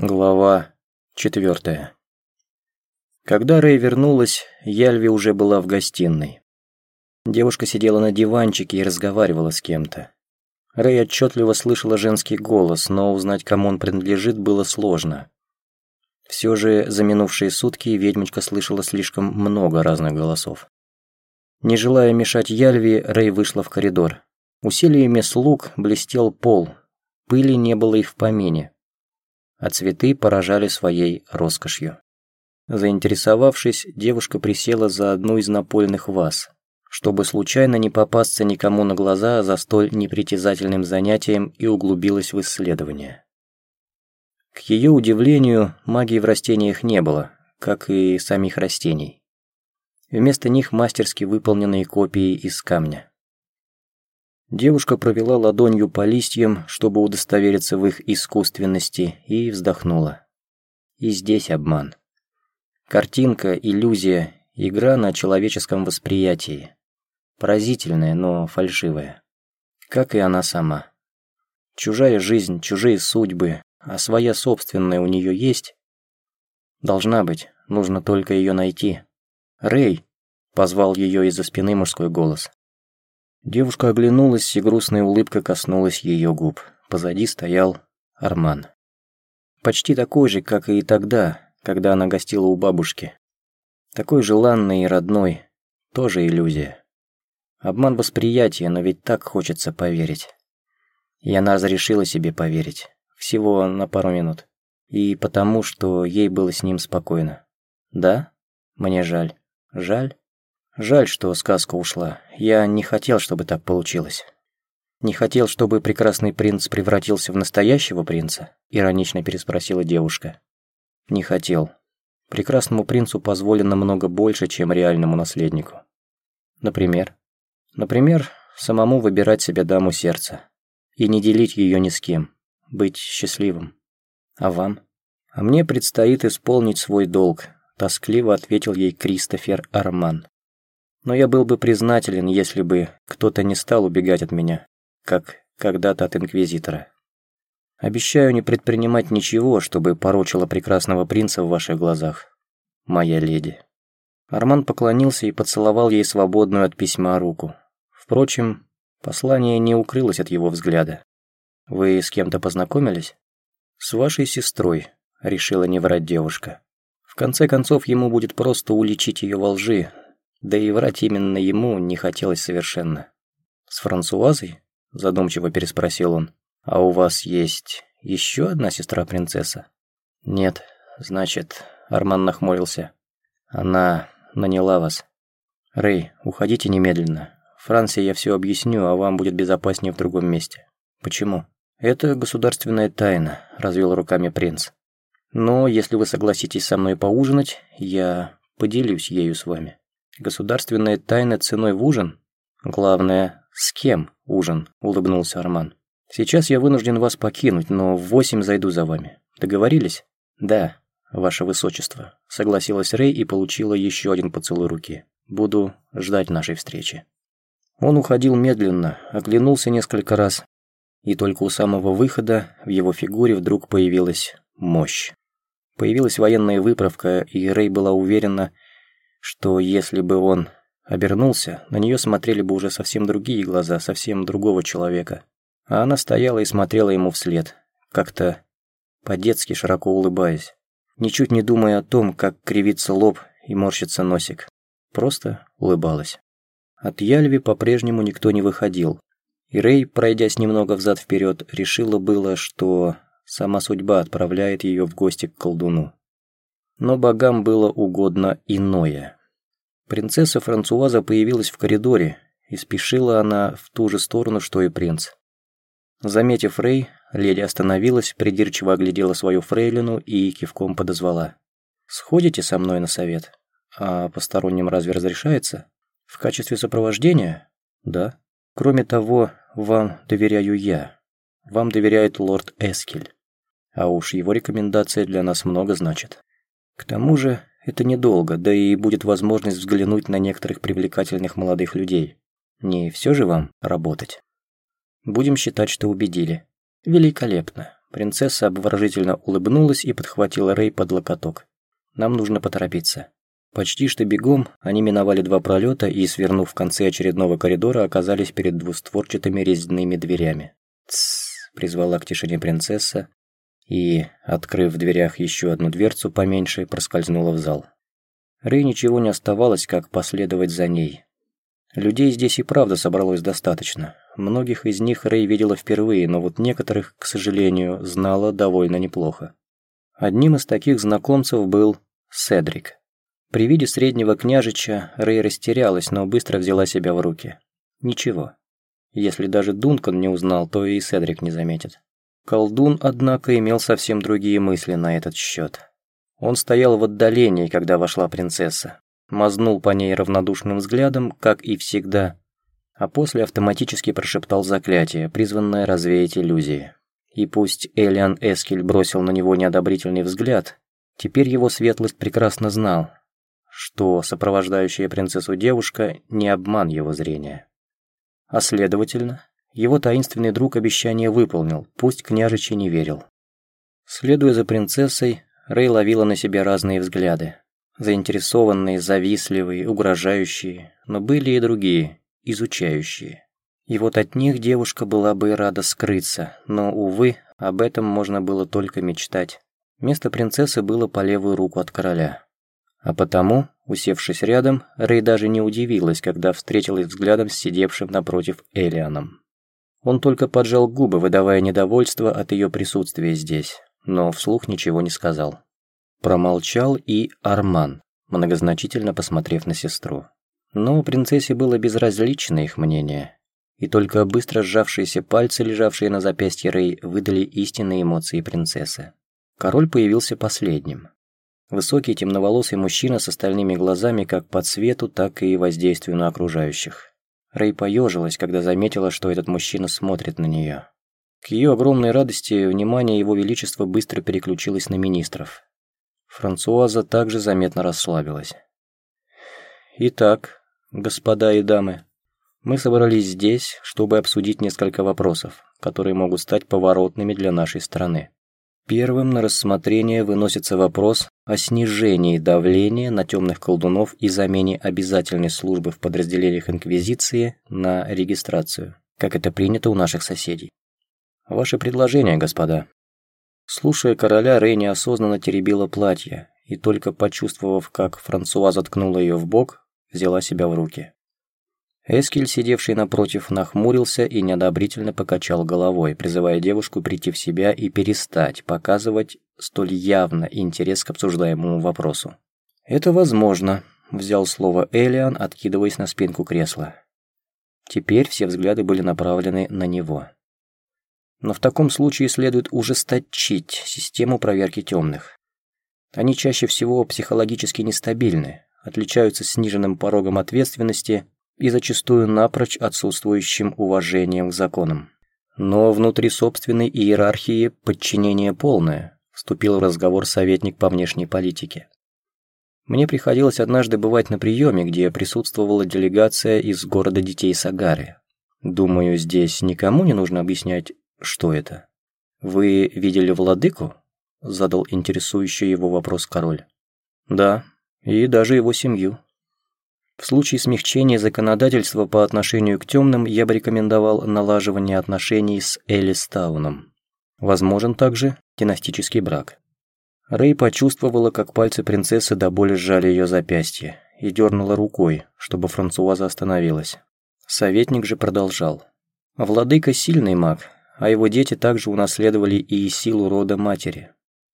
Глава четвертая. Когда Рэй вернулась, Яльви уже была в гостиной. Девушка сидела на диванчике и разговаривала с кем-то. Рэй отчетливо слышала женский голос, но узнать, кому он принадлежит, было сложно. Все же за минувшие сутки ведьмочка слышала слишком много разных голосов. Не желая мешать Яльви, Рэй вышла в коридор. Усилиями слуг блестел пол, пыли не было и в помине а цветы поражали своей роскошью. Заинтересовавшись, девушка присела за одну из напольных ваз, чтобы случайно не попасться никому на глаза за столь непритязательным занятием и углубилась в исследование. К ее удивлению, магии в растениях не было, как и самих растений. Вместо них мастерски выполненные копии из камня. Девушка провела ладонью по листьям, чтобы удостовериться в их искусственности, и вздохнула. И здесь обман. Картинка, иллюзия, игра на человеческом восприятии. Поразительная, но фальшивая. Как и она сама. Чужая жизнь, чужие судьбы, а своя собственная у нее есть? Должна быть, нужно только ее найти. «Рэй!» – позвал ее из-за спины мужской голос. Девушка оглянулась, и грустная улыбка коснулась ее губ. Позади стоял Арман. Почти такой же, как и тогда, когда она гостила у бабушки. Такой желанный и родной. Тоже иллюзия. Обман восприятия, но ведь так хочется поверить. И она разрешила себе поверить. Всего на пару минут. И потому, что ей было с ним спокойно. Да? Мне жаль. Жаль? Жаль, что сказка ушла. Я не хотел, чтобы так получилось. Не хотел, чтобы прекрасный принц превратился в настоящего принца? Иронично переспросила девушка. Не хотел. Прекрасному принцу позволено много больше, чем реальному наследнику. Например? Например, самому выбирать себе даму сердца. И не делить ее ни с кем. Быть счастливым. А вам? А мне предстоит исполнить свой долг, тоскливо ответил ей Кристофер Арман. Но я был бы признателен, если бы кто-то не стал убегать от меня, как когда-то от Инквизитора. Обещаю не предпринимать ничего, чтобы порочило прекрасного принца в ваших глазах, моя леди». Арман поклонился и поцеловал ей свободную от письма руку. Впрочем, послание не укрылось от его взгляда. «Вы с кем-то познакомились?» «С вашей сестрой», — решила не врать девушка. В конце концов, ему будет просто уличить ее во лжи, да и врать именно ему не хотелось совершенно. «С Франсуазой?» – задумчиво переспросил он. «А у вас есть еще одна сестра-принцесса?» «Нет, значит...» – Арман нахмурился. «Она наняла вас. Рэй, уходите немедленно. Франции я все объясню, а вам будет безопаснее в другом месте. Почему?» «Это государственная тайна», – развел руками принц. «Но если вы согласитесь со мной поужинать, я поделюсь ею с вами». Государственная тайна ценой в ужин? Главное, с кем ужин, улыбнулся Арман. Сейчас я вынужден вас покинуть, но в восемь зайду за вами. Договорились? Да, ваше высочество, согласилась Рэй и получила еще один поцелуй руки. Буду ждать нашей встречи. Он уходил медленно, оглянулся несколько раз, и только у самого выхода в его фигуре вдруг появилась мощь. Появилась военная выправка, и Рэй была уверена, что если бы он обернулся, на нее смотрели бы уже совсем другие глаза, совсем другого человека. А она стояла и смотрела ему вслед, как-то по-детски широко улыбаясь, ничуть не думая о том, как кривится лоб и морщится носик. Просто улыбалась. От Яльви по-прежнему никто не выходил, и Рэй, пройдясь немного взад-вперед, решила было, что сама судьба отправляет ее в гости к колдуну. Но богам было угодно иное. Принцесса Франсуаза появилась в коридоре, и спешила она в ту же сторону, что и принц. Заметив Рэй, леди остановилась, придирчиво оглядела свою фрейлину и кивком подозвала. «Сходите со мной на совет? А посторонним разве разрешается? В качестве сопровождения? Да. Кроме того, вам доверяю я. Вам доверяет лорд Эскель. А уж его рекомендация для нас много значит». К тому же, это недолго, да и будет возможность взглянуть на некоторых привлекательных молодых людей. Не все же вам работать? Будем считать, что убедили. Великолепно. Принцесса обворожительно улыбнулась и подхватила Рэй под локоток. «Нам нужно поторопиться». Почти что бегом они миновали два пролета и, свернув в конце очередного коридора, оказались перед двустворчатыми резными дверями. «Тссс», — призвала к тишине принцесса и, открыв в дверях еще одну дверцу поменьше, проскользнула в зал. Рэй ничего не оставалось, как последовать за ней. Людей здесь и правда собралось достаточно. Многих из них Рэй видела впервые, но вот некоторых, к сожалению, знала довольно неплохо. Одним из таких знакомцев был Седрик. При виде среднего княжича Рэй растерялась, но быстро взяла себя в руки. Ничего. Если даже Дункан не узнал, то и Седрик не заметит. Колдун, однако, имел совсем другие мысли на этот счет. Он стоял в отдалении, когда вошла принцесса, мазнул по ней равнодушным взглядом, как и всегда, а после автоматически прошептал заклятие, призванное развеять иллюзии. И пусть Элиан Эскель бросил на него неодобрительный взгляд, теперь его светлость прекрасно знал, что сопровождающая принцессу девушка не обман его зрения. А следовательно, его таинственный друг обещание выполнил, пусть княжичи не верил. Следуя за принцессой, Рэй ловила на себя разные взгляды, Заинтересованные, завистливые, угрожающие, но были и другие, изучающие. И вот от них девушка была бы рада скрыться, но, увы, об этом можно было только мечтать. Место принцессы было по левую руку от короля. А потому, усевшись рядом, Рэй даже не удивилась, когда встретилась взглядом с сидевшим напротив Элианом. Он только поджал губы, выдавая недовольство от ее присутствия здесь, но вслух ничего не сказал. Промолчал и Арман, многозначительно посмотрев на сестру. Но принцессе было безразлично их мнение, и только быстро сжавшиеся пальцы, лежавшие на запястье Рэй, выдали истинные эмоции принцессы. Король появился последним. Высокий темноволосый мужчина с остальными глазами как по цвету, так и воздействию на окружающих. Рэй поежилась, когда заметила, что этот мужчина смотрит на нее. К ее огромной радости внимание его величества быстро переключилось на министров. Франсуаза также заметно расслабилась. «Итак, господа и дамы, мы собрались здесь, чтобы обсудить несколько вопросов, которые могут стать поворотными для нашей страны. Первым на рассмотрение выносится вопрос о снижении давления на темных колдунов и замене обязательной службы в подразделениях Инквизиции на регистрацию, как это принято у наших соседей. Ваше предложение, господа. Слушая короля, Рэй неосознанно теребила платье, и только почувствовав, как Франсуа заткнула ее в бок, взяла себя в руки. Эскель, сидевший напротив, нахмурился и неодобрительно покачал головой, призывая девушку прийти в себя и перестать показывать столь явно интерес к обсуждаемому вопросу. «Это возможно», – взял слово Элиан, откидываясь на спинку кресла. Теперь все взгляды были направлены на него. Но в таком случае следует ужесточить систему проверки темных. Они чаще всего психологически нестабильны, отличаются сниженным порогом ответственности и зачастую напрочь отсутствующим уважением к законам. Но внутри собственной иерархии подчинение полное, вступил в разговор советник по внешней политике. Мне приходилось однажды бывать на приеме, где присутствовала делегация из города детей Сагары. Думаю, здесь никому не нужно объяснять, «Что это? Вы видели владыку?» – задал интересующий его вопрос король. «Да, и даже его семью». В случае смягчения законодательства по отношению к темным я бы рекомендовал налаживание отношений с Элистауном. Возможен также династический брак. Рэй почувствовала, как пальцы принцессы до боли сжали ее запястье и дернула рукой, чтобы Франсуаза остановилась. Советник же продолжал. «Владыка сильный маг, а его дети также унаследовали и силу рода матери.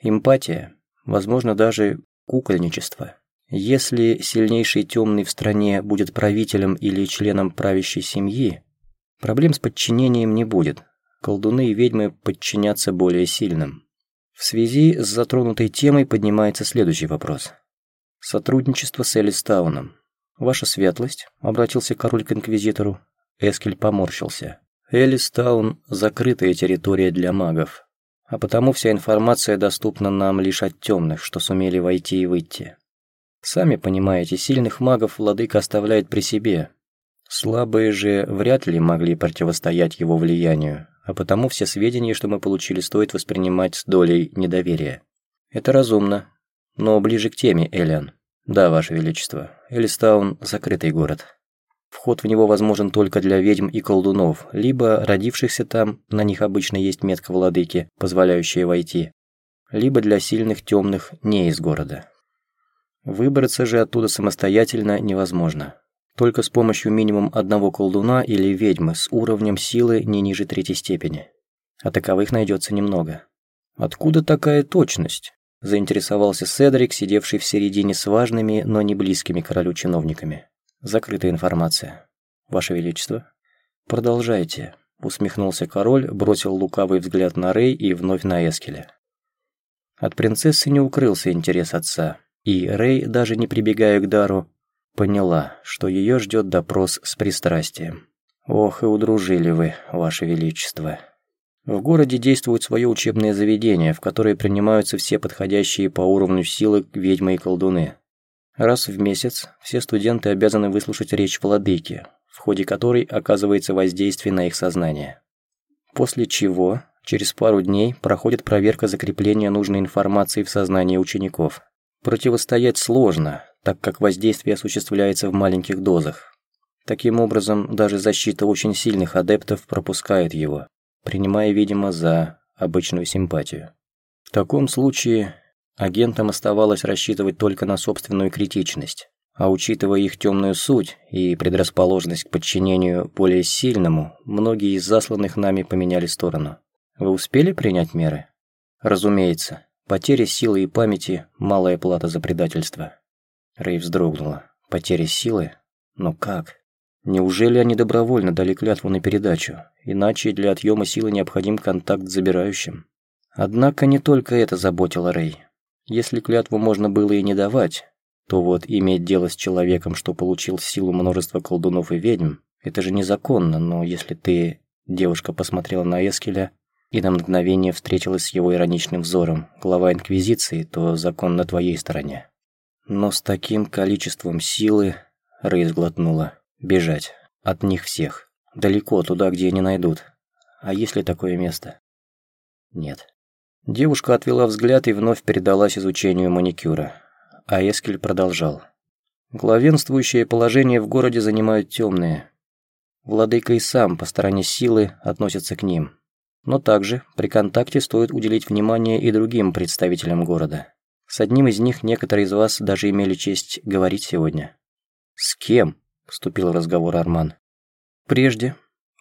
Эмпатия, возможно, даже кукольничество. Если сильнейший темный в стране будет правителем или членом правящей семьи, проблем с подчинением не будет. Колдуны и ведьмы подчинятся более сильным. В связи с затронутой темой поднимается следующий вопрос. Сотрудничество с Элистауном. «Ваша светлость», — обратился король к инквизитору. Эскель поморщился. Элистаун – закрытая территория для магов, а потому вся информация доступна нам лишь от темных, что сумели войти и выйти. Сами понимаете, сильных магов владыка оставляет при себе. Слабые же вряд ли могли противостоять его влиянию, а потому все сведения, что мы получили, стоит воспринимать с долей недоверия. Это разумно, но ближе к теме, Элиан. Да, Ваше Величество, Элистаун – закрытый город. Вход в него возможен только для ведьм и колдунов, либо родившихся там, на них обычно есть метка владыки, позволяющая войти, либо для сильных темных не из города. Выбраться же оттуда самостоятельно невозможно. Только с помощью минимум одного колдуна или ведьмы с уровнем силы не ниже третьей степени. А таковых найдется немного. Откуда такая точность? Заинтересовался Седрик, сидевший в середине с важными, но не близкими королю чиновниками. Закрытая информация. Ваше Величество. Продолжайте. Усмехнулся король, бросил лукавый взгляд на Рэй и вновь на Эскеля. От принцессы не укрылся интерес отца, и Рэй, даже не прибегая к дару, поняла, что ее ждет допрос с пристрастием. «Ох, и удружили вы, Ваше Величество». В городе действует свое учебное заведение, в которое принимаются все подходящие по уровню силы ведьмы и колдуны. Раз в месяц все студенты обязаны выслушать речь владыки, в ходе которой оказывается воздействие на их сознание. После чего, через пару дней, проходит проверка закрепления нужной информации в сознании учеников. Противостоять сложно, так как воздействие осуществляется в маленьких дозах. Таким образом, даже защита очень сильных адептов пропускает его, принимая, видимо, за обычную симпатию. В таком случае Агентам оставалось рассчитывать только на собственную критичность, а учитывая их темную суть и предрасположенность к подчинению более сильному, многие из засланных нами поменяли сторону. Вы успели принять меры? Разумеется, потеря силы и памяти – малая плата за предательство. Рэй вздрогнула. Потеря силы? Но как? Неужели они добровольно дали клятву на передачу? Иначе для отъема силы необходим контакт с забирающим. Однако не только это заботило Рэй. Если клятву можно было и не давать, то вот иметь дело с человеком, что получил силу множества колдунов и ведьм, это же незаконно, но если ты, девушка, посмотрела на Эскеля и на мгновение встретилась с его ироничным взором, глава Инквизиции, то закон на твоей стороне. Но с таким количеством силы, Рэй сглотнула, бежать от них всех, далеко туда, где не найдут. А есть ли такое место? Нет. Девушка отвела взгляд и вновь передалась изучению маникюра. А Эскель продолжал. Главенствующее положение в городе занимают темные. Владыка и сам по стороне силы относится к ним. Но также при контакте стоит уделить внимание и другим представителям города. С одним из них некоторые из вас даже имели честь говорить сегодня. «С кем?» – вступил в разговор Арман. «Прежде,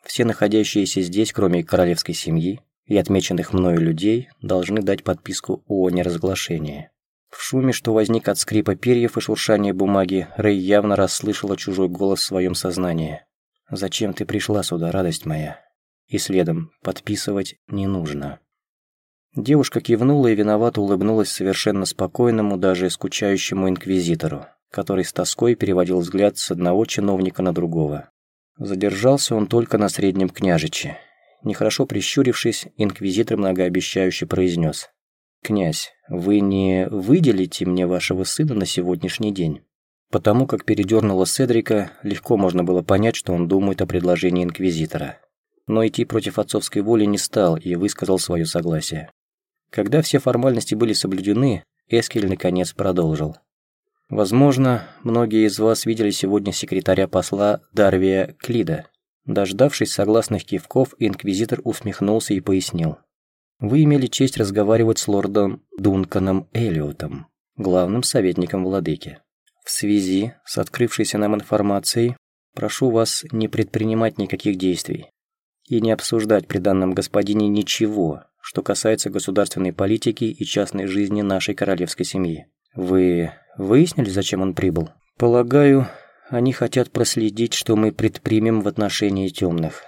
все находящиеся здесь, кроме королевской семьи, и отмеченных мною людей должны дать подписку о неразглашении. В шуме, что возник от скрипа перьев и шуршания бумаги, Рэй явно расслышала чужой голос в своем сознании. «Зачем ты пришла сюда, радость моя?» И следом «подписывать не нужно». Девушка кивнула и виновато улыбнулась совершенно спокойному, даже скучающему инквизитору, который с тоской переводил взгляд с одного чиновника на другого. Задержался он только на среднем княжиче, Нехорошо прищурившись, инквизитор многообещающе произнес. «Князь, вы не выделите мне вашего сына на сегодняшний день?» Потому как передернула Седрика, легко можно было понять, что он думает о предложении инквизитора. Но идти против отцовской воли не стал и высказал свое согласие. Когда все формальности были соблюдены, Эскель наконец продолжил. «Возможно, многие из вас видели сегодня секретаря посла Дарвия Клида. Дождавшись согласных кивков, инквизитор усмехнулся и пояснил. «Вы имели честь разговаривать с лордом Дунканом Эллиотом, главным советником владыки. В связи с открывшейся нам информацией, прошу вас не предпринимать никаких действий и не обсуждать при данном господине ничего, что касается государственной политики и частной жизни нашей королевской семьи. Вы выяснили, зачем он прибыл? Полагаю, они хотят проследить, что мы предпримем в отношении темных.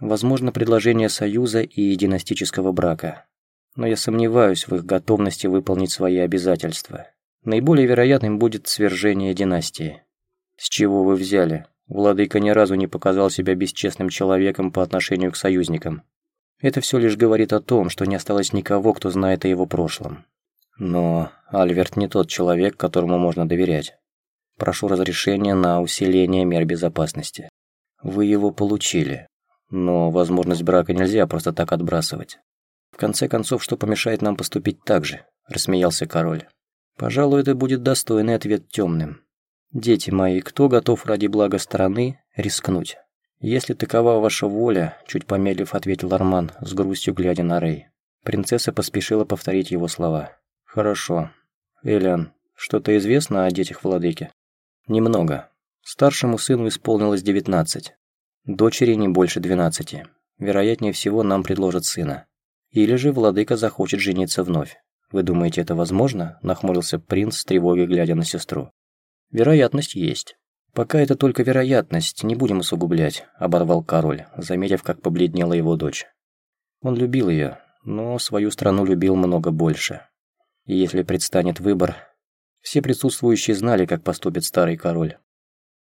Возможно, предложение союза и династического брака. Но я сомневаюсь в их готовности выполнить свои обязательства. Наиболее вероятным будет свержение династии. С чего вы взяли? Владыка ни разу не показал себя бесчестным человеком по отношению к союзникам. Это все лишь говорит о том, что не осталось никого, кто знает о его прошлом. Но Альверт не тот человек, которому можно доверять. Прошу разрешения на усиление мер безопасности. Вы его получили. Но возможность брака нельзя просто так отбрасывать. В конце концов, что помешает нам поступить так же? Рассмеялся король. Пожалуй, это будет достойный ответ темным. Дети мои, кто готов ради блага страны рискнуть? Если такова ваша воля, чуть помедлив ответил Арман, с грустью глядя на Рэй. Принцесса поспешила повторить его слова. Хорошо. Элиан, что-то известно о детях владыки? Немного. Старшему сыну исполнилось девятнадцать. Дочери не больше двенадцати. Вероятнее всего, нам предложат сына. Или же владыка захочет жениться вновь. Вы думаете, это возможно? Нахмурился принц с тревогой, глядя на сестру. Вероятность есть. Пока это только вероятность, не будем усугублять, оборвал король, заметив, как побледнела его дочь. Он любил ее, но свою страну любил много больше. И если предстанет выбор, все присутствующие знали, как поступит старый король.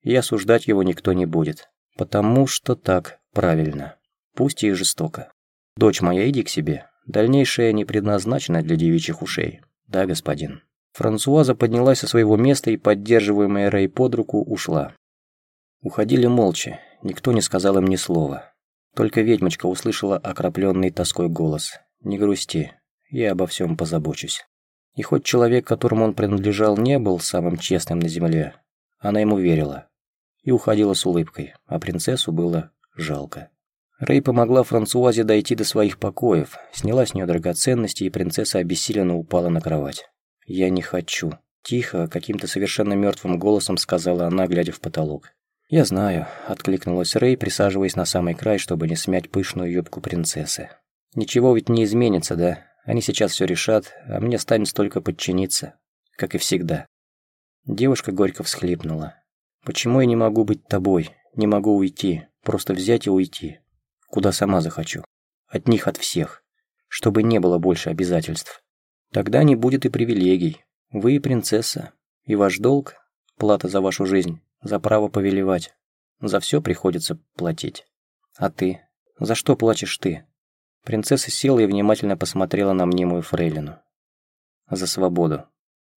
И осуждать его никто не будет. Потому что так правильно. Пусть и жестоко. Дочь моя, иди к себе. Дальнейшее не предназначено для девичьих ушей. Да, господин. Франсуаза поднялась со своего места и, поддерживаемая Рэй под руку, ушла. Уходили молча, никто не сказал им ни слова. Только ведьмочка услышала окропленный тоской голос. «Не грусти, я обо всем позабочусь». И хоть человек, которому он принадлежал, не был самым честным на земле, она ему верила и уходила с улыбкой, а принцессу было жалко. Рэй помогла Франсуазе дойти до своих покоев, сняла с нее драгоценности, и принцесса обессиленно упала на кровать. «Я не хочу», – тихо, каким-то совершенно мертвым голосом сказала она, глядя в потолок. «Я знаю», – откликнулась Рэй, присаживаясь на самый край, чтобы не смять пышную юбку принцессы. «Ничего ведь не изменится, да? Они сейчас все решат, а мне станет только подчиниться, как и всегда». Девушка горько всхлипнула. Почему я не могу быть тобой? Не могу уйти. Просто взять и уйти. Куда сама захочу. От них, от всех. Чтобы не было больше обязательств. Тогда не будет и привилегий. Вы принцесса. И ваш долг – плата за вашу жизнь, за право повелевать. За все приходится платить. А ты? За что плачешь ты? Принцесса села и внимательно посмотрела на мнимую фрейлину. За свободу.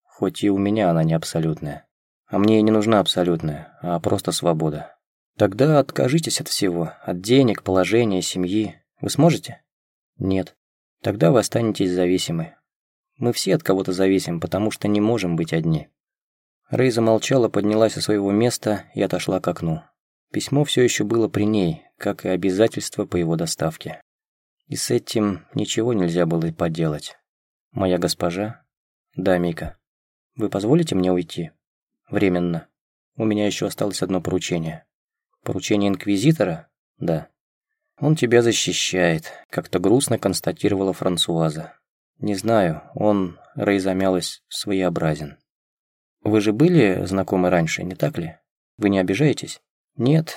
Хоть и у меня она не абсолютная. А мне не нужна абсолютная, а просто свобода. Тогда откажитесь от всего, от денег, положения, семьи. Вы сможете? Нет. Тогда вы останетесь зависимы. Мы все от кого-то зависим, потому что не можем быть одни. Рэй замолчала, поднялась со своего места и отошла к окну. Письмо все еще было при ней, как и обязательство по его доставке. И с этим ничего нельзя было поделать. Моя госпожа? Да, Мика. Вы позволите мне уйти? Временно. У меня еще осталось одно поручение. Поручение Инквизитора? Да. Он тебя защищает, как-то грустно констатировала Франсуаза. Не знаю, он, Рэй замялась, своеобразен. Вы же были знакомы раньше, не так ли? Вы не обижаетесь? Нет,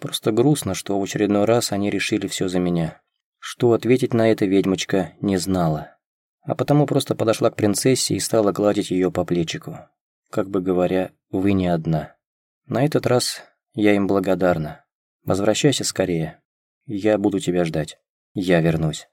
просто грустно, что в очередной раз они решили все за меня. Что ответить на это ведьмочка не знала. А потому просто подошла к принцессе и стала гладить ее по плечику как бы говоря, вы не одна. На этот раз я им благодарна. Возвращайся скорее. Я буду тебя ждать. Я вернусь.